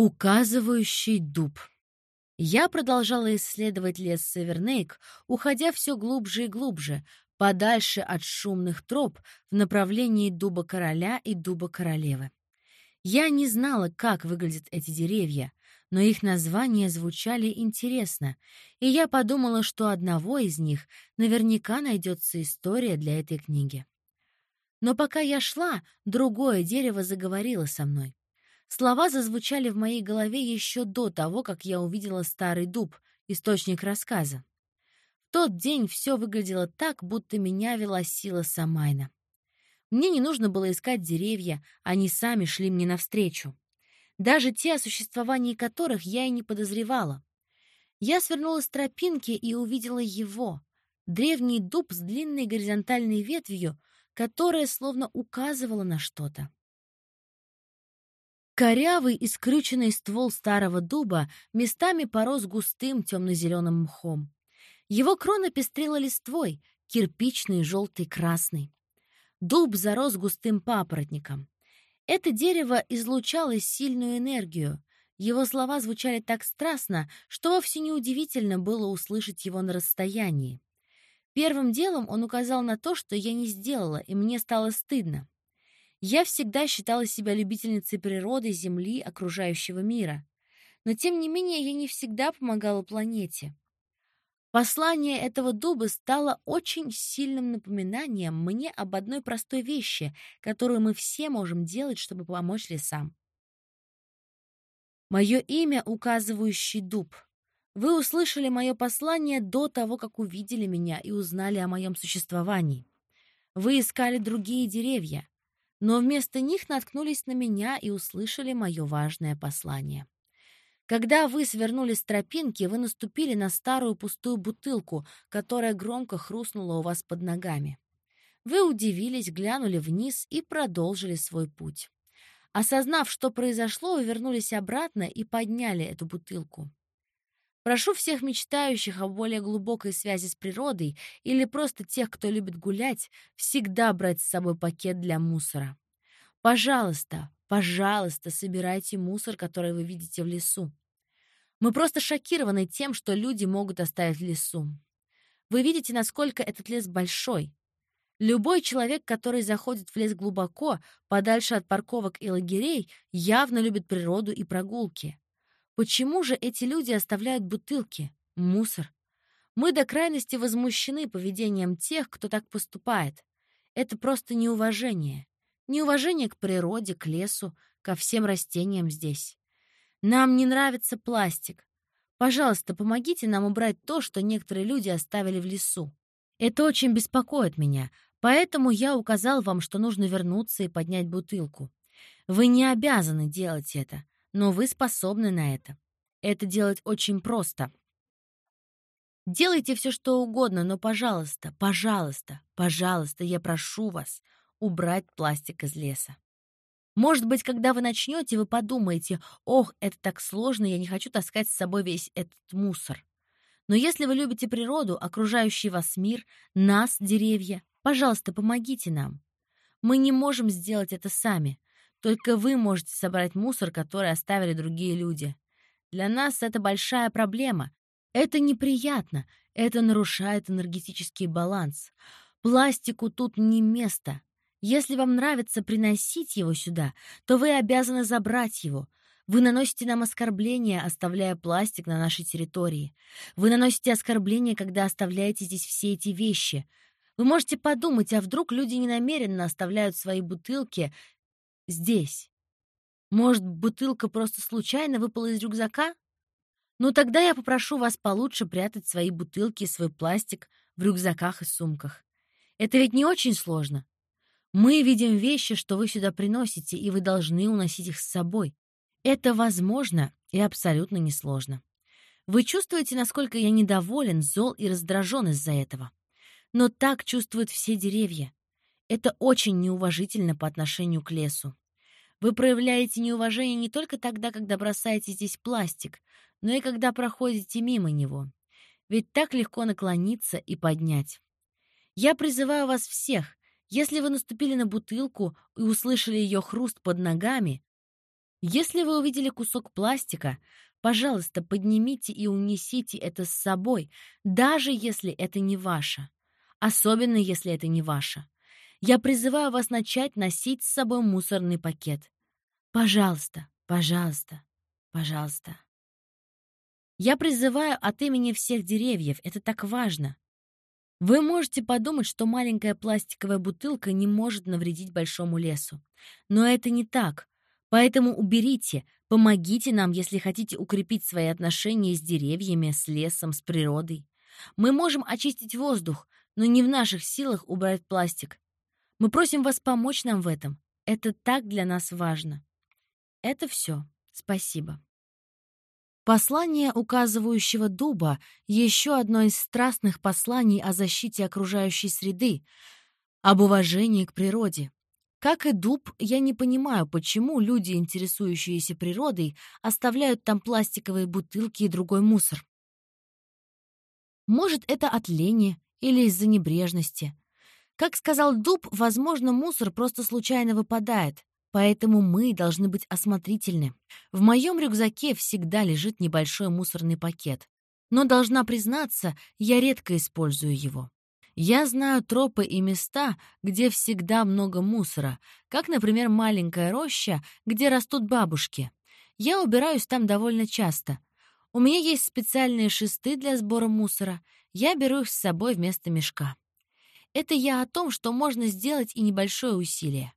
Указывающий дуб. Я продолжала исследовать лес Севернейк, уходя все глубже и глубже, подальше от шумных троп в направлении дуба короля и дуба королевы. Я не знала, как выглядят эти деревья, но их названия звучали интересно, и я подумала, что одного из них наверняка найдется история для этой книги. Но пока я шла, другое дерево заговорило со мной. Слова зазвучали в моей голове еще до того, как я увидела старый дуб, источник рассказа. В тот день все выглядело так, будто меня вела сила Самайна. Мне не нужно было искать деревья, они сами шли мне навстречу. Даже те, о существовании которых я и не подозревала. Я свернула с тропинки и увидела его, древний дуб с длинной горизонтальной ветвью, которая словно указывала на что-то. Корявый и скрюченный ствол старого дуба местами порос густым темно-зеленым мхом. Его крона пестрела листвой, кирпичный, желтый, красный. Дуб зарос густым папоротником. Это дерево излучало сильную энергию. Его слова звучали так страстно, что вовсе неудивительно было услышать его на расстоянии. Первым делом он указал на то, что я не сделала, и мне стало стыдно. Я всегда считала себя любительницей природы, земли, окружающего мира. Но, тем не менее, я не всегда помогала планете. Послание этого дуба стало очень сильным напоминанием мне об одной простой вещи, которую мы все можем делать, чтобы помочь лесам. Мое имя, указывающий дуб. Вы услышали мое послание до того, как увидели меня и узнали о моем существовании. Вы искали другие деревья но вместо них наткнулись на меня и услышали мое важное послание. Когда вы свернули с тропинки, вы наступили на старую пустую бутылку, которая громко хрустнула у вас под ногами. Вы удивились, глянули вниз и продолжили свой путь. Осознав, что произошло, вы вернулись обратно и подняли эту бутылку. Прошу всех мечтающих о более глубокой связи с природой или просто тех, кто любит гулять, всегда брать с собой пакет для мусора. Пожалуйста, пожалуйста, собирайте мусор, который вы видите в лесу. Мы просто шокированы тем, что люди могут оставить в лесу. Вы видите, насколько этот лес большой. Любой человек, который заходит в лес глубоко, подальше от парковок и лагерей, явно любит природу и прогулки. Почему же эти люди оставляют бутылки, мусор? Мы до крайности возмущены поведением тех, кто так поступает. Это просто неуважение. Неуважение к природе, к лесу, ко всем растениям здесь. Нам не нравится пластик. Пожалуйста, помогите нам убрать то, что некоторые люди оставили в лесу. Это очень беспокоит меня, поэтому я указал вам, что нужно вернуться и поднять бутылку. Вы не обязаны делать это но вы способны на это. Это делать очень просто. Делайте все, что угодно, но, пожалуйста, пожалуйста, пожалуйста, я прошу вас убрать пластик из леса. Может быть, когда вы начнете, вы подумаете, ох, это так сложно, я не хочу таскать с собой весь этот мусор. Но если вы любите природу, окружающий вас мир, нас, деревья, пожалуйста, помогите нам. Мы не можем сделать это сами, только вы можете собрать мусор, который оставили другие люди. Для нас это большая проблема. Это неприятно, это нарушает энергетический баланс. Пластику тут не место. Если вам нравится приносить его сюда, то вы обязаны забрать его. Вы наносите нам оскорбления, оставляя пластик на нашей территории. Вы наносите оскорбления, когда оставляете здесь все эти вещи. Вы можете подумать, а вдруг люди ненамеренно оставляют свои бутылки здесь. Может, бутылка просто случайно выпала из рюкзака? Ну, тогда я попрошу вас получше прятать свои бутылки и свой пластик в рюкзаках и сумках. Это ведь не очень сложно. Мы видим вещи, что вы сюда приносите, и вы должны уносить их с собой. Это возможно и абсолютно несложно. Вы чувствуете, насколько я недоволен, зол и раздражен из-за этого. Но так чувствуют все деревья. Это очень неуважительно по отношению к лесу. Вы проявляете неуважение не только тогда, когда бросаете здесь пластик, но и когда проходите мимо него. Ведь так легко наклониться и поднять. Я призываю вас всех, если вы наступили на бутылку и услышали ее хруст под ногами, Если вы увидели кусок пластика, пожалуйста, поднимите и унесите это с собой, даже если это не ваше. Особенно, если это не ваше. Я призываю вас начать носить с собой мусорный пакет. Пожалуйста, пожалуйста, пожалуйста. Я призываю от имени всех деревьев, это так важно. Вы можете подумать, что маленькая пластиковая бутылка не может навредить большому лесу. Но это не так. Поэтому уберите, помогите нам, если хотите укрепить свои отношения с деревьями, с лесом, с природой. Мы можем очистить воздух, но не в наших силах убрать пластик. Мы просим вас помочь нам в этом. Это так для нас важно. Это все. Спасибо. Послание указывающего дуба — еще одно из страстных посланий о защите окружающей среды, об уважении к природе. Как и дуб, я не понимаю, почему люди, интересующиеся природой, оставляют там пластиковые бутылки и другой мусор. Может, это от лени или из-за небрежности. Как сказал дуб, возможно, мусор просто случайно выпадает. Поэтому мы должны быть осмотрительны. В моем рюкзаке всегда лежит небольшой мусорный пакет. Но, должна признаться, я редко использую его. Я знаю тропы и места, где всегда много мусора, как, например, маленькая роща, где растут бабушки. Я убираюсь там довольно часто. У меня есть специальные шесты для сбора мусора. Я беру их с собой вместо мешка. Это я о том, что можно сделать и небольшое усилие.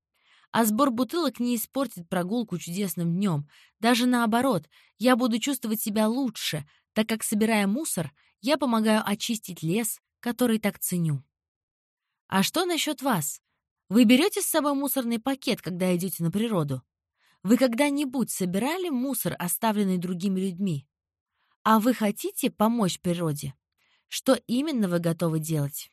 А сбор бутылок не испортит прогулку чудесным днем. Даже наоборот, я буду чувствовать себя лучше, так как, собирая мусор, я помогаю очистить лес, который так ценю. А что насчет вас? Вы берете с собой мусорный пакет, когда идете на природу? Вы когда-нибудь собирали мусор, оставленный другими людьми? А вы хотите помочь природе? Что именно вы готовы делать?